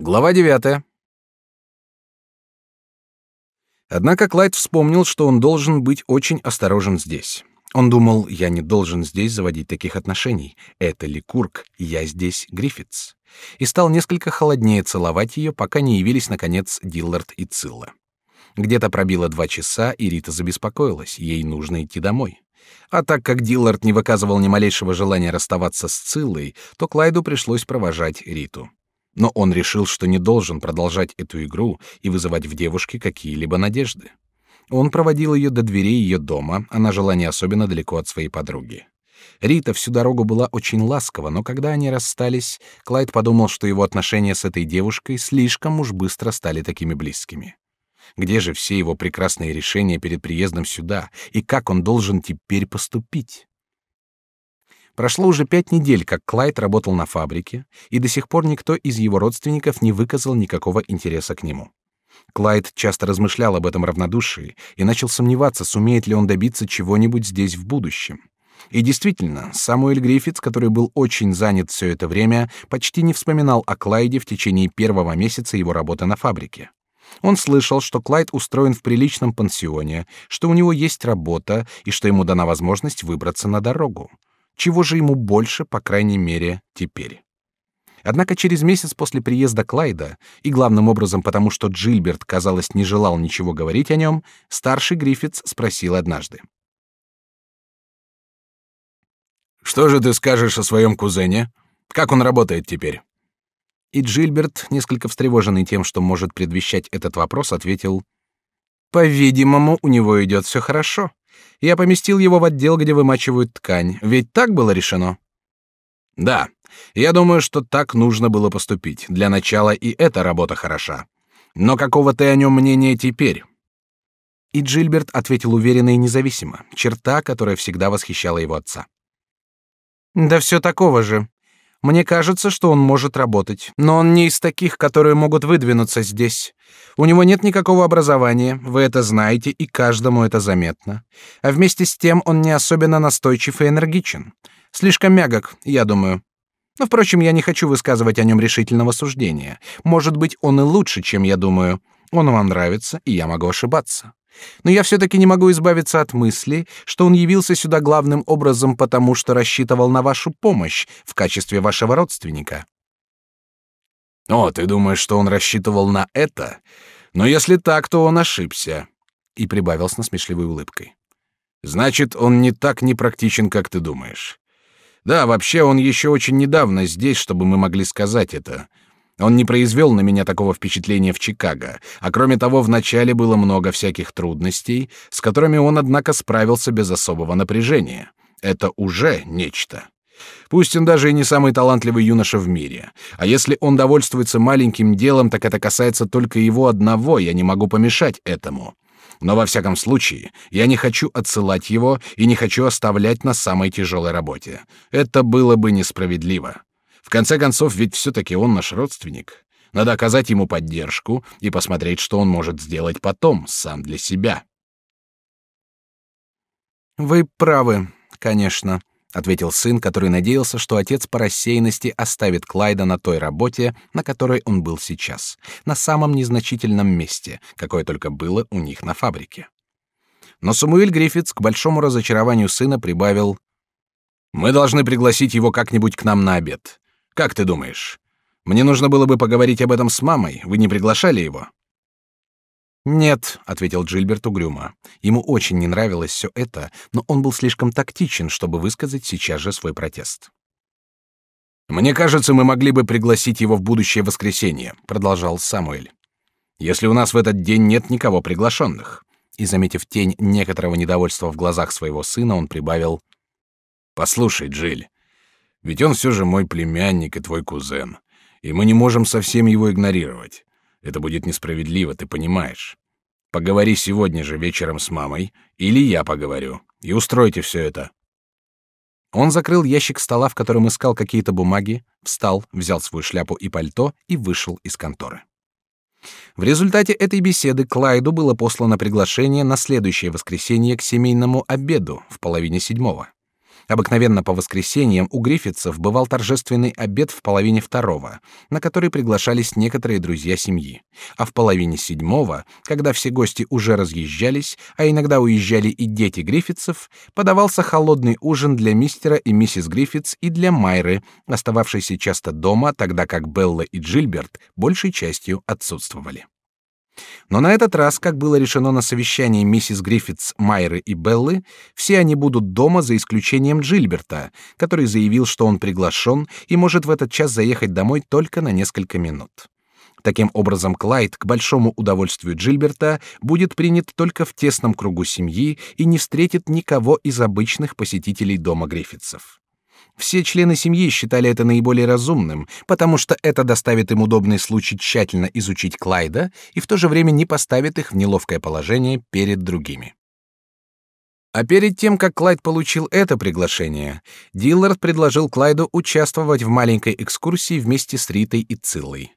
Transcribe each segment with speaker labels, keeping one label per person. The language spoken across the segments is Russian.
Speaker 1: Глава 9. Однако Клайд вспомнил, что он должен быть очень осторожен здесь. Он думал, я не должен здесь заводить таких отношений. Это Ликург, я здесь Гриффитс. И стал несколько холоднее целовать ее, пока не явились наконец Диллард и Цилла. Где-то пробило два часа, и Рита забеспокоилась. Ей нужно идти домой. А так как Диллард не выказывал ни малейшего желания расставаться с Циллой, то Клайду пришлось провожать Риту но он решил, что не должен продолжать эту игру и вызывать в девушке какие-либо надежды. Он проводил ее до дверей ее дома, она жила не особенно далеко от своей подруги. Рита всю дорогу была очень ласкова, но когда они расстались, Клайд подумал, что его отношения с этой девушкой слишком уж быстро стали такими близкими. Где же все его прекрасные решения перед приездом сюда, и как он должен теперь поступить? Прошло уже пять недель, как Клайд работал на фабрике, и до сих пор никто из его родственников не выказал никакого интереса к нему. Клайд часто размышлял об этом равнодушии и начал сомневаться, сумеет ли он добиться чего-нибудь здесь в будущем. И действительно, Самуэль Гриффитс, который был очень занят все это время, почти не вспоминал о Клайде в течение первого месяца его работы на фабрике. Он слышал, что Клайд устроен в приличном пансионе, что у него есть работа и что ему дана возможность выбраться на дорогу. Чего же ему больше, по крайней мере, теперь? Однако через месяц после приезда Клайда, и главным образом потому, что Джильберт, казалось, не желал ничего говорить о нем, старший Гриффитс спросил однажды. «Что же ты скажешь о своем кузене? Как он работает теперь?» И Джильберт, несколько встревоженный тем, что может предвещать этот вопрос, ответил, «По-видимому, у него идет все хорошо. Я поместил его в отдел, где вымачивают ткань. Ведь так было решено. Да, я думаю, что так нужно было поступить. Для начала и эта работа хороша. Но какого ты о нем мнения теперь? И Джильберт ответил уверенно и независимо, черта, которая всегда восхищала его отца. Да все такого же. Мне кажется, что он может работать, но он не из таких, которые могут выдвинуться здесь. У него нет никакого образования, вы это знаете, и каждому это заметно. А вместе с тем он не особенно настойчив и энергичен. Слишком мягок, я думаю. Но, впрочем, я не хочу высказывать о нем решительного суждения. Может быть, он и лучше, чем я думаю. Он вам нравится, и я могу ошибаться. Но я все-таки не могу избавиться от мысли, что он явился сюда главным образом потому, что рассчитывал на вашу помощь в качестве вашего родственника. О, ты думаешь, что он рассчитывал на это? Но если так, то он ошибся. И прибавил с насмешливой улыбкой. Значит, он не так непрактичен, как ты думаешь. Да, вообще он еще очень недавно здесь, чтобы мы могли сказать это. Он не произвел на меня такого впечатления в Чикаго, а кроме того, вначале было много всяких трудностей, с которыми он, однако, справился без особого напряжения. Это уже нечто. Пусть он даже и не самый талантливый юноша в мире, а если он довольствуется маленьким делом, так это касается только его одного, я не могу помешать этому. Но во всяком случае, я не хочу отсылать его и не хочу оставлять на самой тяжелой работе. Это было бы несправедливо. В конце концов, ведь все-таки он наш родственник. Надо оказать ему поддержку и посмотреть, что он может сделать потом, сам для себя. Вы правы, конечно, ответил сын, который надеялся, что отец по рассеянности оставит Клайда на той работе, на которой он был сейчас, на самом незначительном месте, какое только было у них на фабрике. Но Самуэль Гриффитс к большому разочарованию сына прибавил: "Мы должны пригласить его как-нибудь к нам на обед. Как ты думаешь? Мне нужно было бы поговорить об этом с мамой. Вы не приглашали его? Нет, ответил Джильберт угрюмо. Ему очень не нравилось все это, но он был слишком тактичен, чтобы высказать сейчас же свой протест. Мне кажется, мы могли бы пригласить его в будущее воскресенье, продолжал Самуэль. Если у нас в этот день нет никого приглашенных. И заметив тень некоторого недовольства в глазах своего сына, он прибавил: "Послушай, Джиль, ведь он все же мой племянник и твой кузен, и мы не можем совсем его игнорировать. Это будет несправедливо, ты понимаешь. Поговори сегодня же вечером с мамой, или я поговорю, и устройте все это. Он закрыл ящик стола, в котором искал какие-то бумаги, встал, взял свою шляпу и пальто и вышел из конторы. В результате этой беседы Клайду было послано приглашение на следующее воскресенье к семейному обеду в половине седьмого. Обыкновенно по воскресеньям у Гриффитсов бывал торжественный обед в половине второго, на который приглашались некоторые друзья семьи, а в половине седьмого, когда все гости уже разъезжались, а иногда уезжали и дети Гриффитсов, подавался холодный ужин для мистера и миссис Гриффитс и для Майры, остававшейся часто дома, тогда как Белла и Джильберт большей частью отсутствовали. Но на этот раз, как было решено на совещании миссис Гриффитс, Майры и Беллы, все они будут дома за исключением Джильберта, который заявил, что он приглашен и может в этот час заехать домой только на несколько минут. Таким образом, Клайд, к большому удовольствию Джильберта, будет принят только в тесном кругу семьи и не встретит никого из обычных посетителей дома Гриффитсов. Все члены семьи считали это наиболее разумным, потому что это доставит им удобный случай тщательно изучить Клайда и в то же время не поставит их в неловкое положение перед другими. А перед тем, как Клайд получил это приглашение, Диллард предложил Клайду участвовать в маленькой экскурсии вместе с Ритой и Циллой.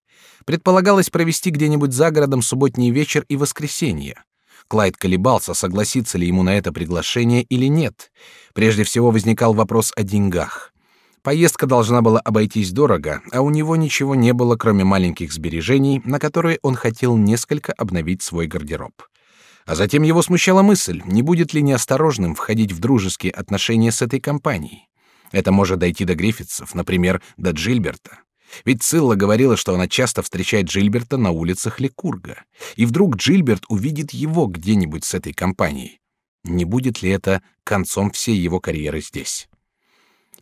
Speaker 1: Предполагалось провести где-нибудь за городом субботний вечер и воскресенье. Клайд колебался, согласиться ли ему на это приглашение или нет. Прежде всего возникал вопрос о деньгах. Поездка должна была обойтись дорого, а у него ничего не было, кроме маленьких сбережений, на которые он хотел несколько обновить свой гардероб. А затем его смущала мысль, не будет ли неосторожным входить в дружеские отношения с этой компанией. Это может дойти до Гриффитсов, например, до Джильберта. Ведь Цилла говорила, что она часто встречает Джильберта на улицах Лекурга. И вдруг Джильберт увидит его где-нибудь с этой компанией. Не будет ли это концом всей его карьеры здесь?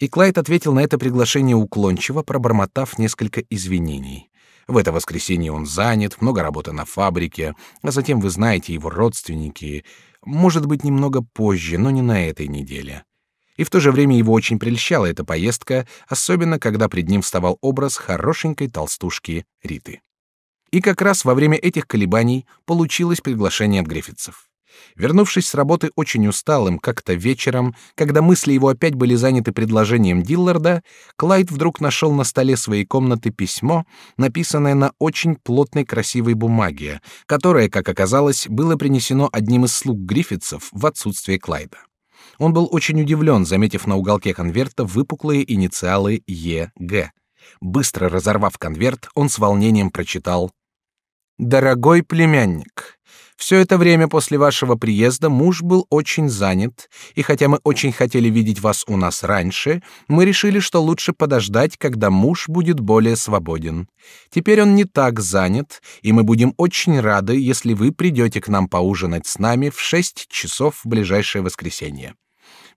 Speaker 1: И Клайд ответил на это приглашение уклончиво, пробормотав несколько извинений. В это воскресенье он занят, много работы на фабрике, а затем вы знаете его родственники. Может быть, немного позже, но не на этой неделе. И в то же время его очень прельщала эта поездка, особенно когда пред ним вставал образ хорошенькой толстушки Риты. И как раз во время этих колебаний получилось приглашение от Гриффитсов. Вернувшись с работы очень усталым, как-то вечером, когда мысли его опять были заняты предложением Дилларда, Клайд вдруг нашел на столе своей комнаты письмо, написанное на очень плотной красивой бумаге, которое, как оказалось, было принесено одним из слуг Гриффитсов в отсутствие Клайда. Он был очень удивлен, заметив на уголке конверта выпуклые инициалы Е.Г. Быстро разорвав конверт, он с волнением прочитал «Дорогой племянник, все это время после вашего приезда муж был очень занят, и хотя мы очень хотели видеть вас у нас раньше, мы решили, что лучше подождать, когда муж будет более свободен. Теперь он не так занят, и мы будем очень рады, если вы придете к нам поужинать с нами в шесть часов в ближайшее воскресенье.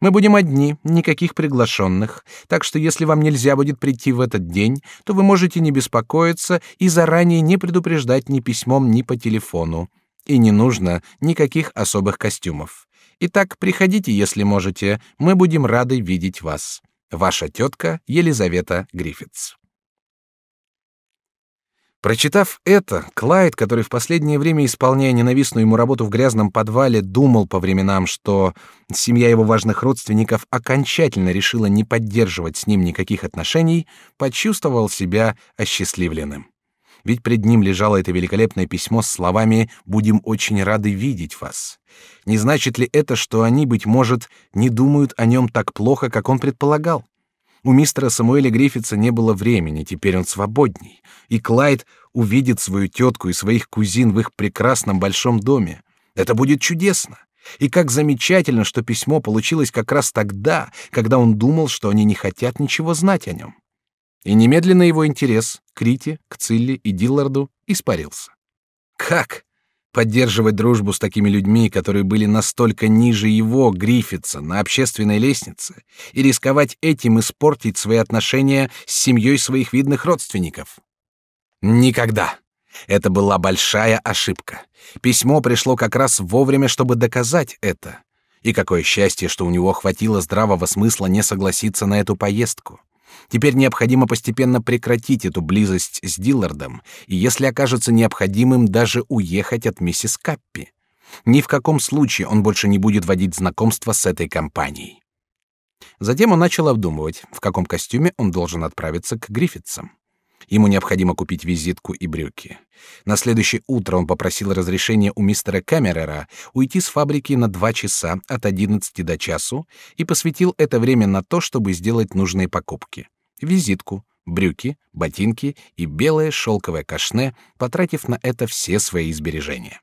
Speaker 1: Мы будем одни, никаких приглашенных, так что если вам нельзя будет прийти в этот день, то вы можете не беспокоиться и заранее не предупреждать ни письмом, ни по телефону. И не нужно никаких особых костюмов. Итак, приходите, если можете. Мы будем рады видеть вас. Ваша тетка Елизавета Гриффитс. Прочитав это, Клайд, который в последнее время, исполняя ненавистную ему работу в грязном подвале, думал по временам, что семья его важных родственников окончательно решила не поддерживать с ним никаких отношений, почувствовал себя осчастливленным ведь пред ним лежало это великолепное письмо с словами «Будем очень рады видеть вас». Не значит ли это, что они, быть может, не думают о нем так плохо, как он предполагал? У мистера Самуэля Гриффитса не было времени, теперь он свободней, и Клайд увидит свою тетку и своих кузин в их прекрасном большом доме. Это будет чудесно. И как замечательно, что письмо получилось как раз тогда, когда он думал, что они не хотят ничего знать о нем. И немедленно его интерес к Рите, к Цилли и Дилларду испарился. Как поддерживать дружбу с такими людьми, которые были настолько ниже его, Гриффитса, на общественной лестнице, и рисковать этим испортить свои отношения с семьей своих видных родственников? Никогда. Это была большая ошибка. Письмо пришло как раз вовремя, чтобы доказать это. И какое счастье, что у него хватило здравого смысла не согласиться на эту поездку. Теперь необходимо постепенно прекратить эту близость с Диллардом, и если окажется необходимым, даже уехать от миссис Каппи. Ни в каком случае он больше не будет водить знакомства с этой компанией. Затем он начал обдумывать, в каком костюме он должен отправиться к Гриффитсам. Ему необходимо купить визитку и брюки. На следующее утро он попросил разрешения у мистера Камерера уйти с фабрики на два часа от одиннадцати до часу и посвятил это время на то, чтобы сделать нужные покупки: визитку, брюки, ботинки и белое шелковое кашне, потратив на это все свои сбережения.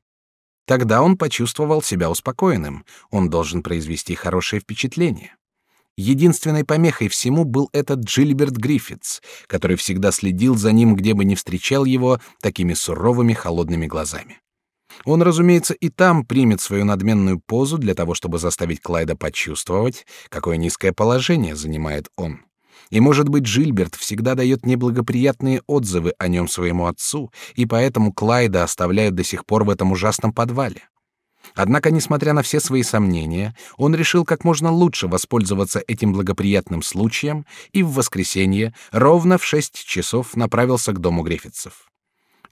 Speaker 1: Тогда он почувствовал себя успокоенным. Он должен произвести хорошее впечатление. Единственной помехой всему был этот Джильберт Гриффитс, который всегда следил за ним, где бы ни встречал его, такими суровыми холодными глазами. Он, разумеется, и там примет свою надменную позу для того, чтобы заставить Клайда почувствовать, какое низкое положение занимает он. И, может быть, Жильберт всегда дает неблагоприятные отзывы о нем своему отцу, и поэтому Клайда оставляют до сих пор в этом ужасном подвале. Однако, несмотря на все свои сомнения, он решил как можно лучше воспользоваться этим благоприятным случаем и в воскресенье ровно в шесть часов направился к дому Гриффитсов.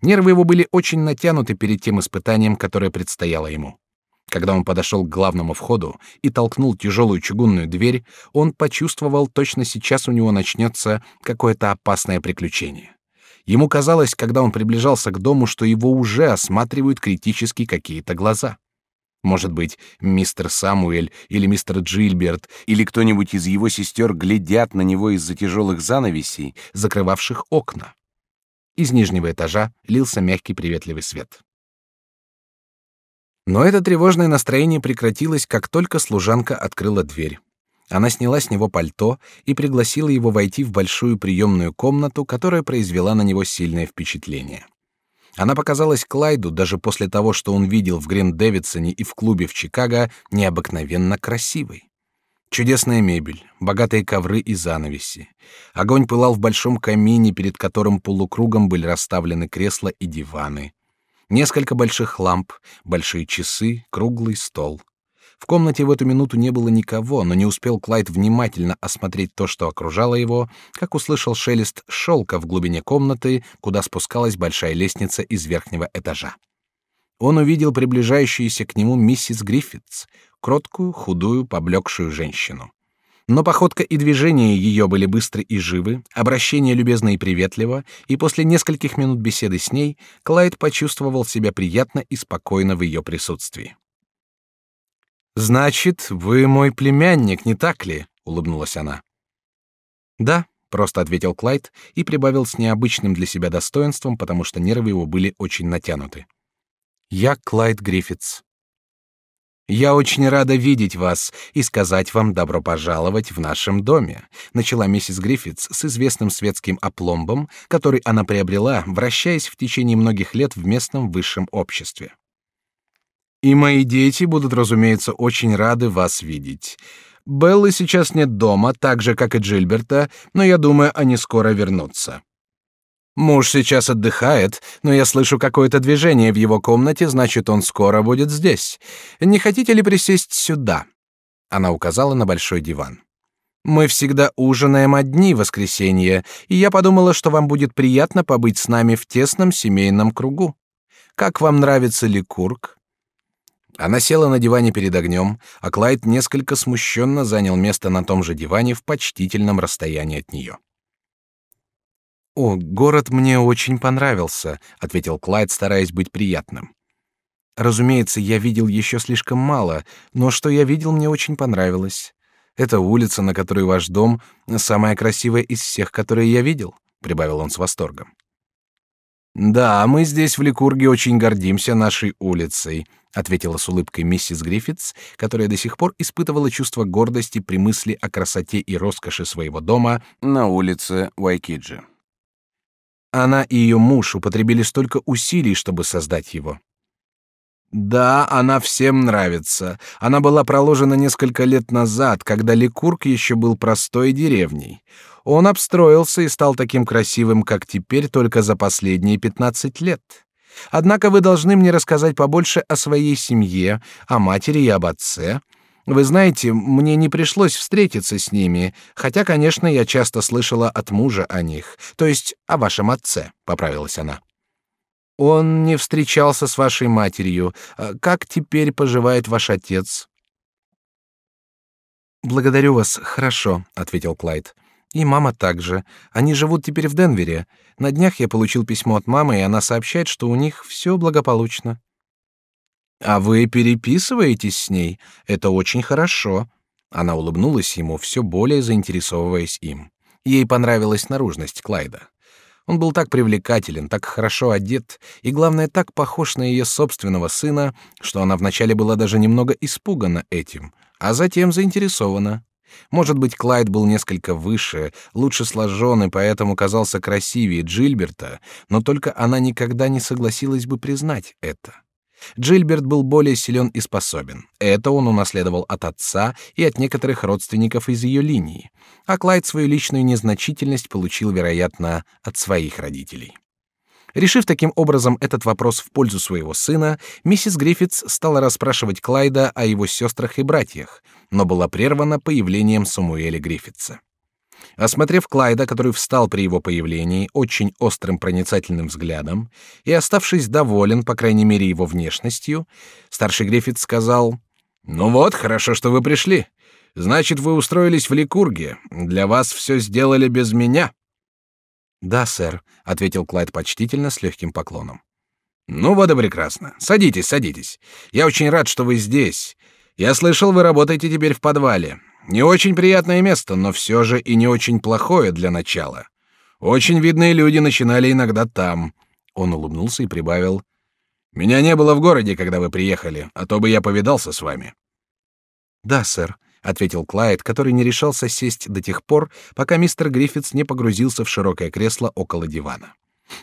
Speaker 1: Нервы его были очень натянуты перед тем испытанием, которое предстояло ему. Когда он подошел к главному входу и толкнул тяжелую чугунную дверь, он почувствовал, точно сейчас у него начнется какое-то опасное приключение. Ему казалось, когда он приближался к дому, что его уже осматривают критически какие-то глаза. Может быть, мистер Самуэль или мистер Джильберт или кто-нибудь из его сестер глядят на него из-за тяжелых занавесей, закрывавших окна. Из нижнего этажа лился мягкий приветливый свет. Но это тревожное настроение прекратилось, как только служанка открыла дверь. Она сняла с него пальто и пригласила его войти в большую приемную комнату, которая произвела на него сильное впечатление. Она показалась Клайду даже после того, что он видел в Грин-Дэвидсоне и в клубе в Чикаго, необыкновенно красивой. Чудесная мебель, богатые ковры и занавеси. Огонь пылал в большом камине, перед которым полукругом были расставлены кресла и диваны. Несколько больших ламп, большие часы, круглый стол. В комнате в эту минуту не было никого, но не успел Клайд внимательно осмотреть то, что окружало его, как услышал шелест шелка в глубине комнаты, куда спускалась большая лестница из верхнего этажа. Он увидел приближающуюся к нему миссис Гриффитс, кроткую, худую, поблекшую женщину. Но походка и движения ее были быстры и живы, обращение любезно и приветливо, и после нескольких минут беседы с ней Клайд почувствовал себя приятно и спокойно в ее присутствии. Значит, вы мой племянник, не так ли? улыбнулась она. Да, просто ответил Клайд и прибавил с необычным для себя достоинством, потому что нервы его были очень натянуты. Я Клайд Гриффитс. Я очень рада видеть вас и сказать вам добро пожаловать в нашем доме, начала миссис Гриффитс с известным светским опломбом, который она приобрела, вращаясь в течение многих лет в местном высшем обществе. И мои дети будут, разумеется, очень рады вас видеть. Беллы сейчас нет дома, так же как и Джильберта, но я думаю, они скоро вернутся. Муж сейчас отдыхает, но я слышу какое-то движение в его комнате, значит, он скоро будет здесь. Не хотите ли присесть сюда? Она указала на большой диван. Мы всегда ужинаем одни в воскресенье, и я подумала, что вам будет приятно побыть с нами в тесном семейном кругу. Как вам нравится Ликург? Она села на диване перед огнем, а Клайд несколько смущенно занял место на том же диване в почтительном расстоянии от нее. «О, город мне очень понравился», — ответил Клайд, стараясь быть приятным. «Разумеется, я видел еще слишком мало, но что я видел, мне очень понравилось. Эта улица, на которой ваш дом, самая красивая из всех, которые я видел», — прибавил он с восторгом. Да, мы здесь в Ликурге очень гордимся нашей улицей, ответила с улыбкой миссис Гриффитс, которая до сих пор испытывала чувство гордости при мысли о красоте и роскоши своего дома на улице Уайкиджи. Она и ее муж употребили столько усилий, чтобы создать его. Да, она всем нравится. Она была проложена несколько лет назад, когда Ликург еще был простой деревней. Он обстроился и стал таким красивым, как теперь, только за последние пятнадцать лет. Однако вы должны мне рассказать побольше о своей семье, о матери и об отце. Вы знаете, мне не пришлось встретиться с ними, хотя, конечно, я часто слышала от мужа о них, то есть о вашем отце, поправилась она. Он не встречался с вашей матерью. А как теперь поживает ваш отец? Благодарю вас, хорошо, ответил Клайд. И мама также. Они живут теперь в Денвере. На днях я получил письмо от мамы, и она сообщает, что у них все благополучно. А вы переписываетесь с ней? Это очень хорошо. Она улыбнулась ему, все более заинтересовываясь им. Ей понравилась наружность Клайда. Он был так привлекателен, так хорошо одет и, главное, так похож на ее собственного сына, что она вначале была даже немного испугана этим, а затем заинтересована. Может быть, Клайд был несколько выше, лучше сложен и поэтому казался красивее Джильберта, но только она никогда не согласилась бы признать это. Джильберт был более силен и способен. Это он унаследовал от отца и от некоторых родственников из ее линии, а Клайд свою личную незначительность получил, вероятно, от своих родителей. Решив таким образом этот вопрос в пользу своего сына, миссис Гриффитс стала расспрашивать Клайда о его сестрах и братьях, но была прервана появлением Самуэля Гриффитса. Осмотрев Клайда, который встал при его появлении очень острым проницательным взглядом и оставшись доволен, по крайней мере, его внешностью, старший Гриффит сказал: "Ну вот, хорошо, что вы пришли. Значит, вы устроились в Ликурге. Для вас все сделали без меня". "Да, сэр", ответил Клайд почтительно с легким поклоном. "Ну вот и прекрасно. Садитесь, садитесь. Я очень рад, что вы здесь. Я слышал, вы работаете теперь в подвале. Не очень приятное место, но все же и не очень плохое для начала. Очень видные люди начинали иногда там. Он улыбнулся и прибавил: "Меня не было в городе, когда вы приехали, а то бы я повидался с вами". "Да, сэр", ответил Клайд, который не решался сесть до тех пор, пока мистер Гриффитс не погрузился в широкое кресло около дивана.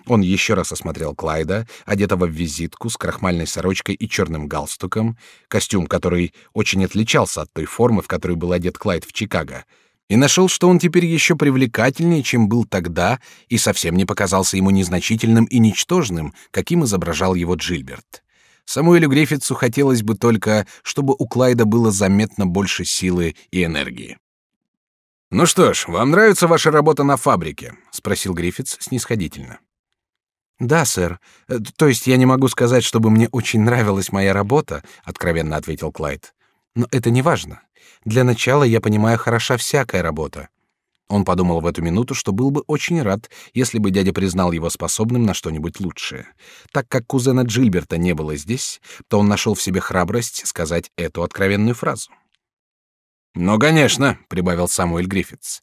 Speaker 1: Он еще раз осмотрел Клайда, одетого в визитку с крахмальной сорочкой и черным галстуком, костюм, который очень отличался от той формы, в которой был одет Клайд в Чикаго, и нашел, что он теперь еще привлекательнее, чем был тогда, и совсем не показался ему незначительным и ничтожным, каким изображал его Джильберт. Самуэлю Гриффитсу хотелось бы только, чтобы у Клайда было заметно больше силы и энергии. «Ну что ж, вам нравится ваша работа на фабрике?» — спросил Гриффитс снисходительно. Да, сэр. Э, то есть я не могу сказать, чтобы мне очень нравилась моя работа, откровенно ответил Клайд. Но это не важно. Для начала я понимаю, хороша всякая работа. Он подумал в эту минуту, что был бы очень рад, если бы дядя признал его способным на что-нибудь лучшее. Так как кузена Джильберта не было здесь, то он нашел в себе храбрость сказать эту откровенную фразу. «Но, конечно», — прибавил Самуэль Гриффитс,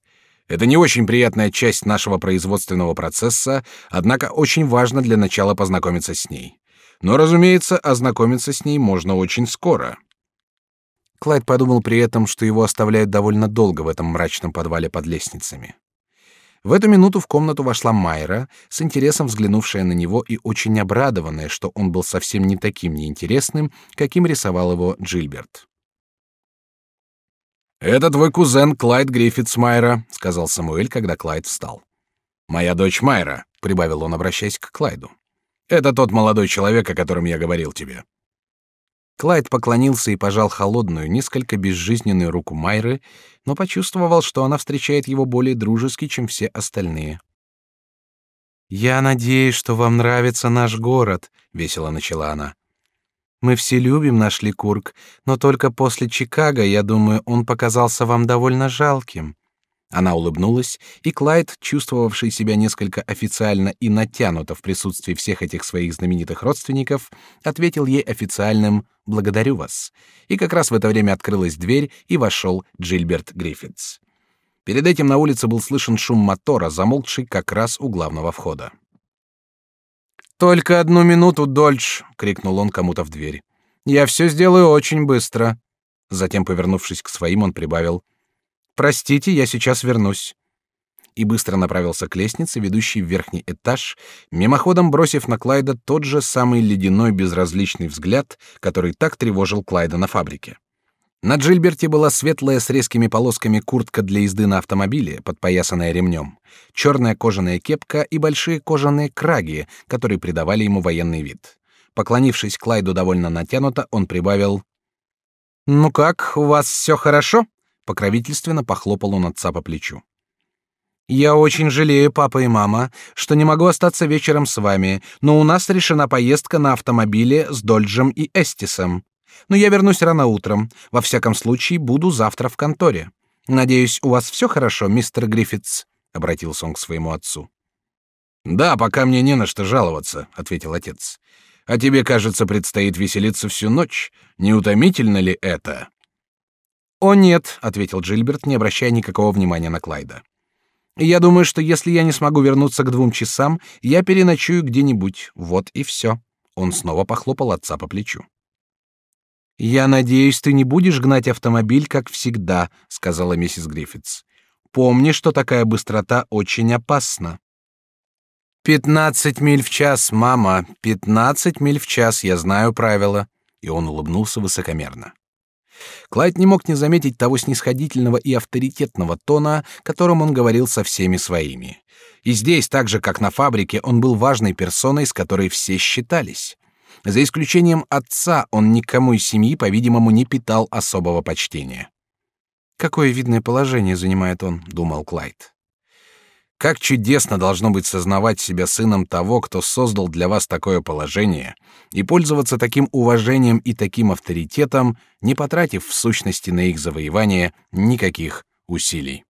Speaker 1: это не очень приятная часть нашего производственного процесса, однако очень важно для начала познакомиться с ней. Но, разумеется, ознакомиться с ней можно очень скоро. Клайд подумал при этом, что его оставляют довольно долго в этом мрачном подвале под лестницами. В эту минуту в комнату вошла Майра, с интересом взглянувшая на него и очень обрадованная, что он был совсем не таким неинтересным, каким рисовал его Джильберт. «Это твой кузен Клайд Гриффитс Майра», — сказал Самуэль, когда Клайд встал. «Моя дочь Майра», — прибавил он, обращаясь к Клайду. «Это тот молодой человек, о котором я говорил тебе». Клайд поклонился и пожал холодную, несколько безжизненную руку Майры, но почувствовал, что она встречает его более дружески, чем все остальные. «Я надеюсь, что вам нравится наш город», — весело начала она. Мы все любим наш Ликург, но только после Чикаго, я думаю, он показался вам довольно жалким. Она улыбнулась, и Клайд, чувствовавший себя несколько официально и натянуто в присутствии всех этих своих знаменитых родственников, ответил ей официальным «благодарю вас». И как раз в это время открылась дверь, и вошел Джильберт Гриффитс. Перед этим на улице был слышен шум мотора, замолкший как раз у главного входа. Только одну минуту, Дольч, крикнул он кому-то в дверь. Я все сделаю очень быстро. Затем, повернувшись к своим, он прибавил: Простите, я сейчас вернусь. И быстро направился к лестнице, ведущей в верхний этаж, мимоходом бросив на Клайда тот же самый ледяной безразличный взгляд, который так тревожил Клайда на фабрике. На Джильберте была светлая с резкими полосками куртка для езды на автомобиле, подпоясанная ремнем, черная кожаная кепка и большие кожаные краги, которые придавали ему военный вид. Поклонившись Клайду довольно натянуто, он прибавил: "Ну как, у вас все хорошо?" Покровительственно похлопал он отца по плечу. Я очень жалею, папа и мама, что не могу остаться вечером с вами, но у нас решена поездка на автомобиле с Дольджем и Эстисом. Но я вернусь рано утром. Во всяком случае, буду завтра в конторе. Надеюсь, у вас все хорошо, мистер Гриффитс, обратился он к своему отцу. Да, пока мне не на что жаловаться, ответил отец. А тебе, кажется, предстоит веселиться всю ночь. Не утомительно ли это? О нет, ответил Джильберт, не обращая никакого внимания на Клайда. Я думаю, что если я не смогу вернуться к двум часам, я переночую где-нибудь. Вот и все. Он снова похлопал отца по плечу. Я надеюсь, ты не будешь гнать автомобиль, как всегда, сказала миссис Гриффитс. Помни, что такая быстрота очень опасна. Пятнадцать миль в час, мама, пятнадцать миль в час, я знаю правила. И он улыбнулся высокомерно. Клайд не мог не заметить того снисходительного и авторитетного тона, которым он говорил со всеми своими. И здесь, так же как на фабрике, он был важной персоной, с которой все считались. За исключением отца, он никому из семьи, по-видимому, не питал особого почтения. Какое видное положение занимает он, думал Клайд. Как чудесно должно быть сознавать себя сыном того, кто создал для вас такое положение, и пользоваться таким уважением и таким авторитетом, не потратив в сущности на их завоевание никаких усилий.